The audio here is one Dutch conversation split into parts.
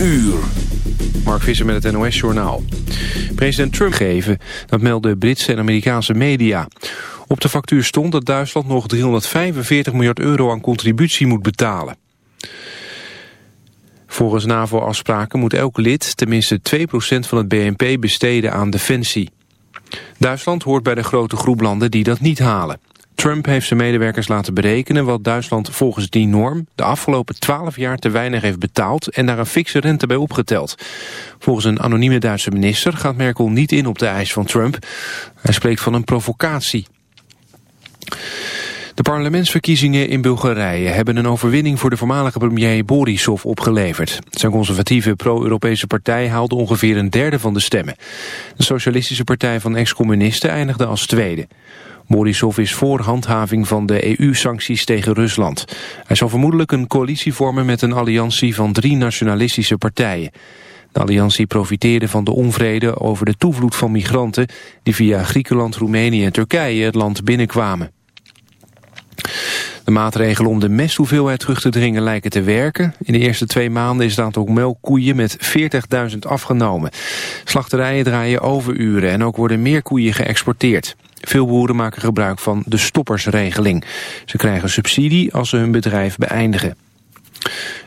uur. Mark Visser met het NOS-journaal. President Trump geven, dat melden Britse en Amerikaanse media. Op de factuur stond dat Duitsland nog 345 miljard euro aan contributie moet betalen. Volgens NAVO-afspraken moet elk lid tenminste 2% van het BNP besteden aan defensie. Duitsland hoort bij de grote groep landen die dat niet halen. Trump heeft zijn medewerkers laten berekenen wat Duitsland volgens die norm de afgelopen 12 jaar te weinig heeft betaald en daar een fikse rente bij opgeteld. Volgens een anonieme Duitse minister gaat Merkel niet in op de eis van Trump. Hij spreekt van een provocatie. De parlementsverkiezingen in Bulgarije hebben een overwinning voor de voormalige premier Borisov opgeleverd. Zijn conservatieve pro-Europese partij haalde ongeveer een derde van de stemmen. De socialistische partij van ex-communisten eindigde als tweede. Borisov is voor handhaving van de EU-sancties tegen Rusland. Hij zal vermoedelijk een coalitie vormen met een alliantie van drie nationalistische partijen. De alliantie profiteerde van de onvrede over de toevloed van migranten... die via Griekenland, Roemenië en Turkije het land binnenkwamen. De maatregelen om de mesthoeveelheid terug te dringen lijken te werken. In de eerste twee maanden is het aantal melkkoeien met 40.000 afgenomen. Slachterijen draaien overuren en ook worden meer koeien geëxporteerd. Veel boeren maken gebruik van de stoppersregeling. Ze krijgen subsidie als ze hun bedrijf beëindigen.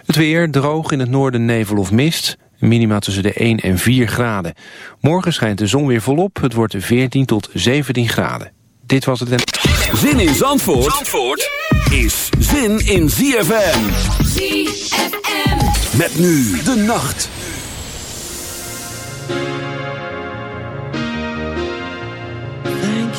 Het weer droog in het noorden nevel of mist. Minima tussen de 1 en 4 graden. Morgen schijnt de zon weer volop. Het wordt 14 tot 17 graden. Dit was het... Zin in Zandvoort, Zandvoort is zin in ZFM. ZFM. Met nu de nacht.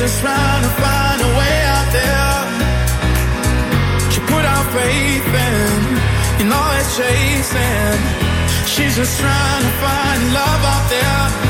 just trying to find a way out there. She put out faith in, you know it's chasing. She's just trying to find love out there.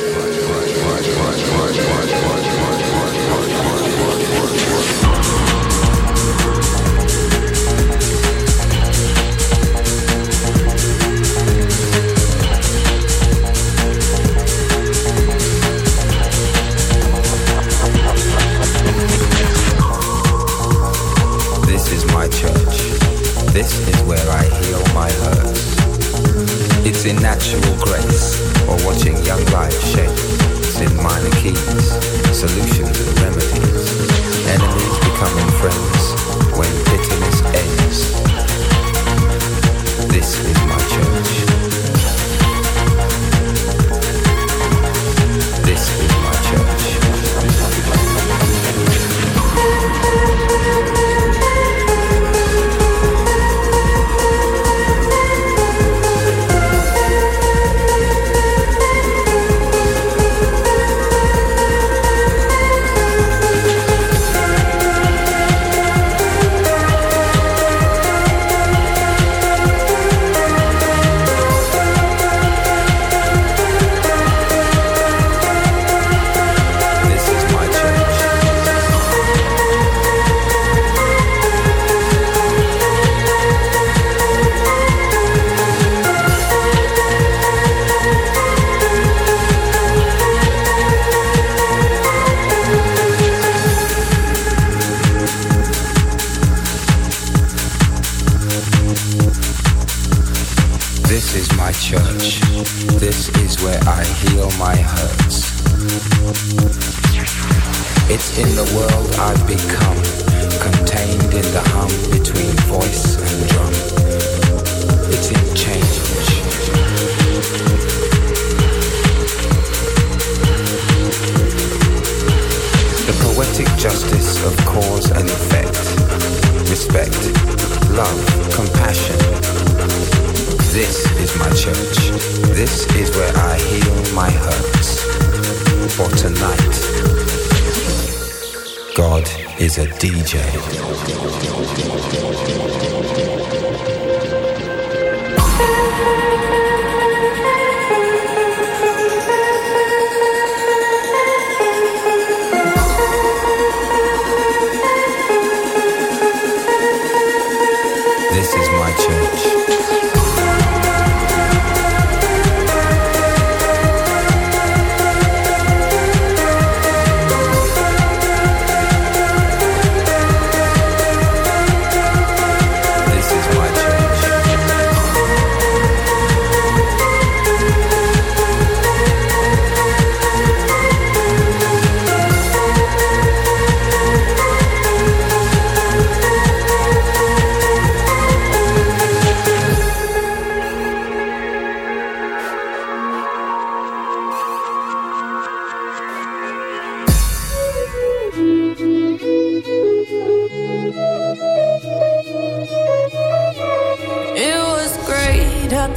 sexual grace or watching young lives shape in minor keys, solutions and remedies, enemies becoming friends when bitterness ends. This is my church.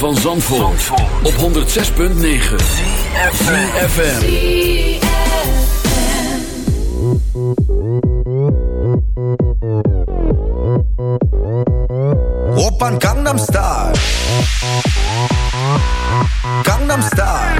van Zandvoort, op 106.9 VFM Op aan Gangnam Style. Gangnam Style.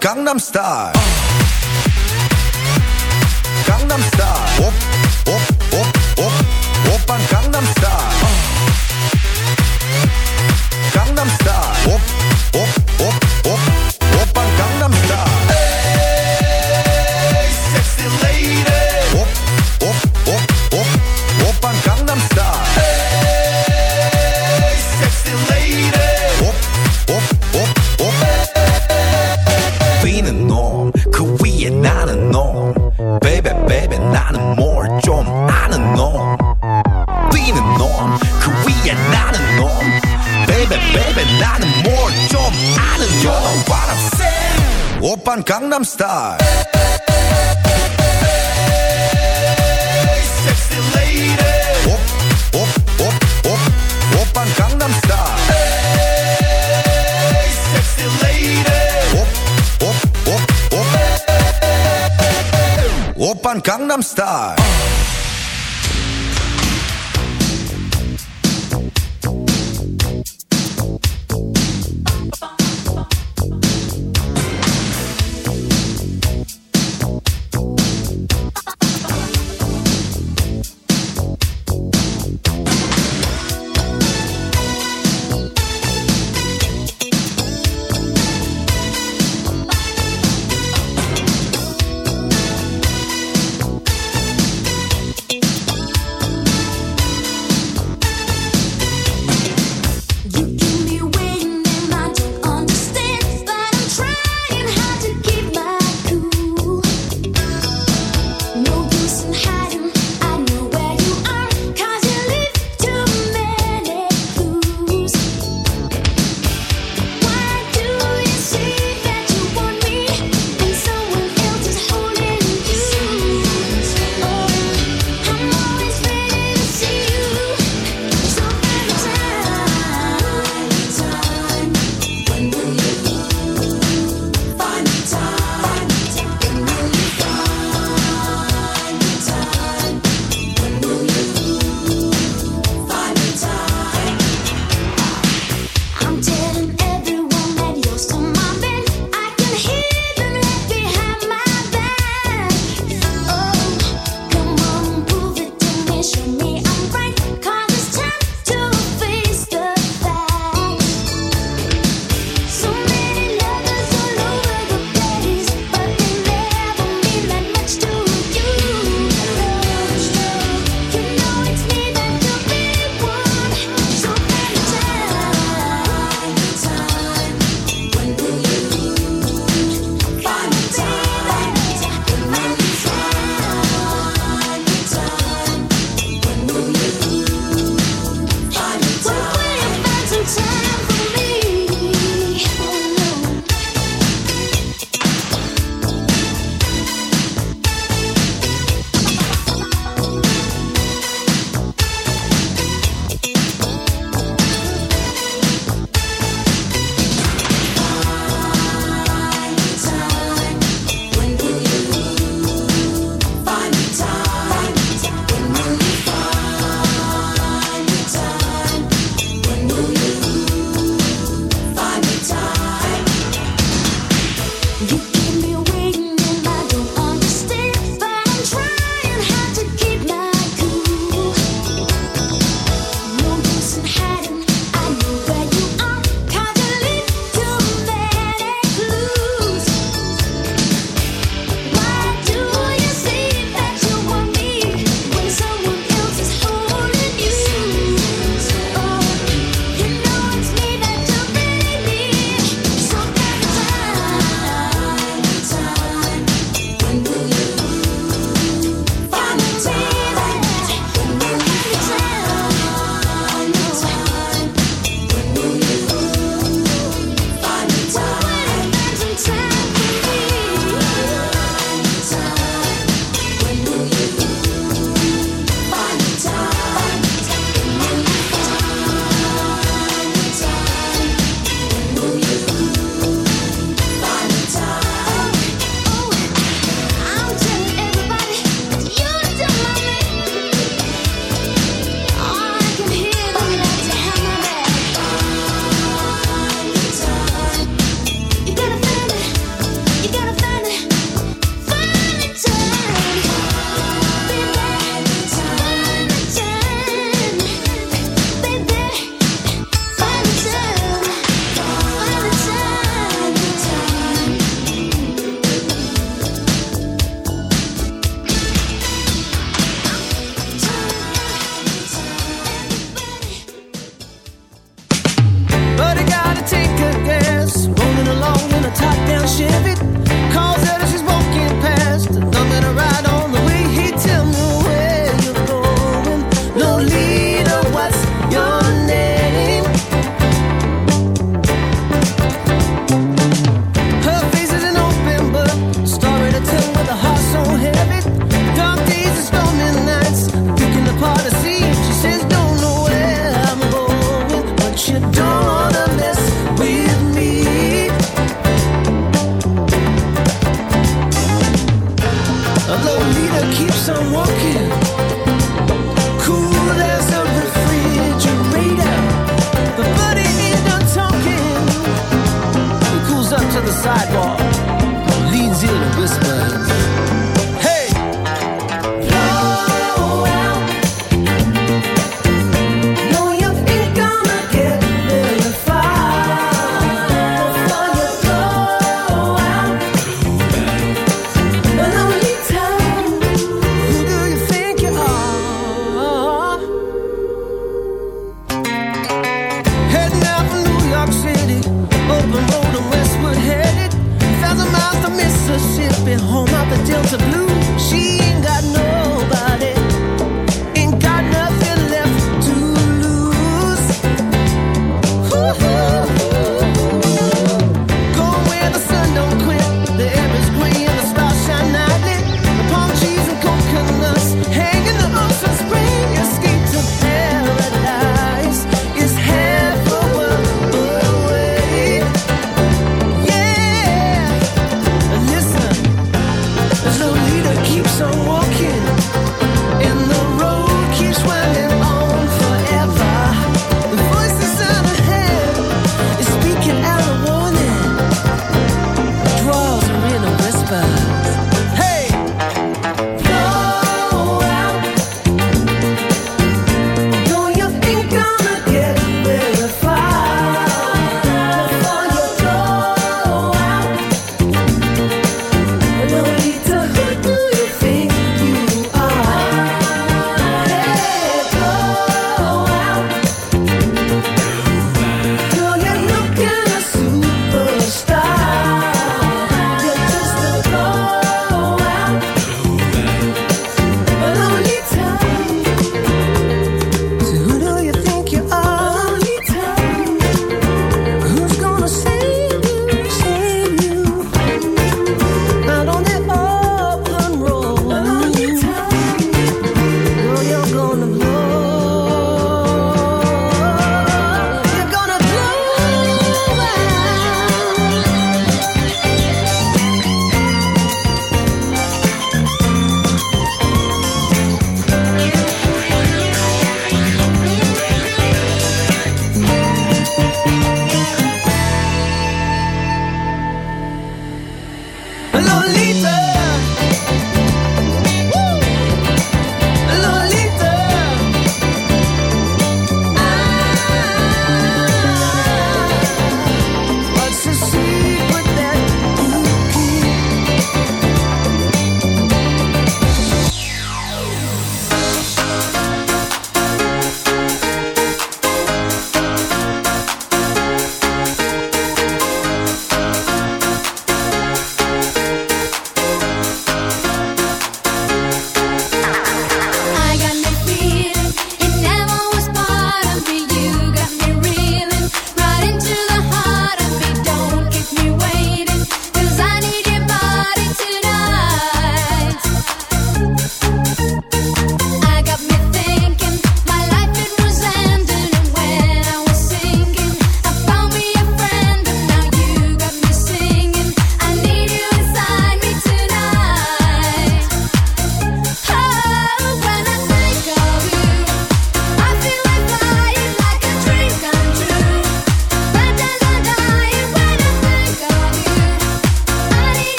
강남 스타일 star. Hey, sexy lady. Op, op, op, op, op Gangnam Star. Hey, sexy lady. Op, op, op, op. Op Gangnam Star.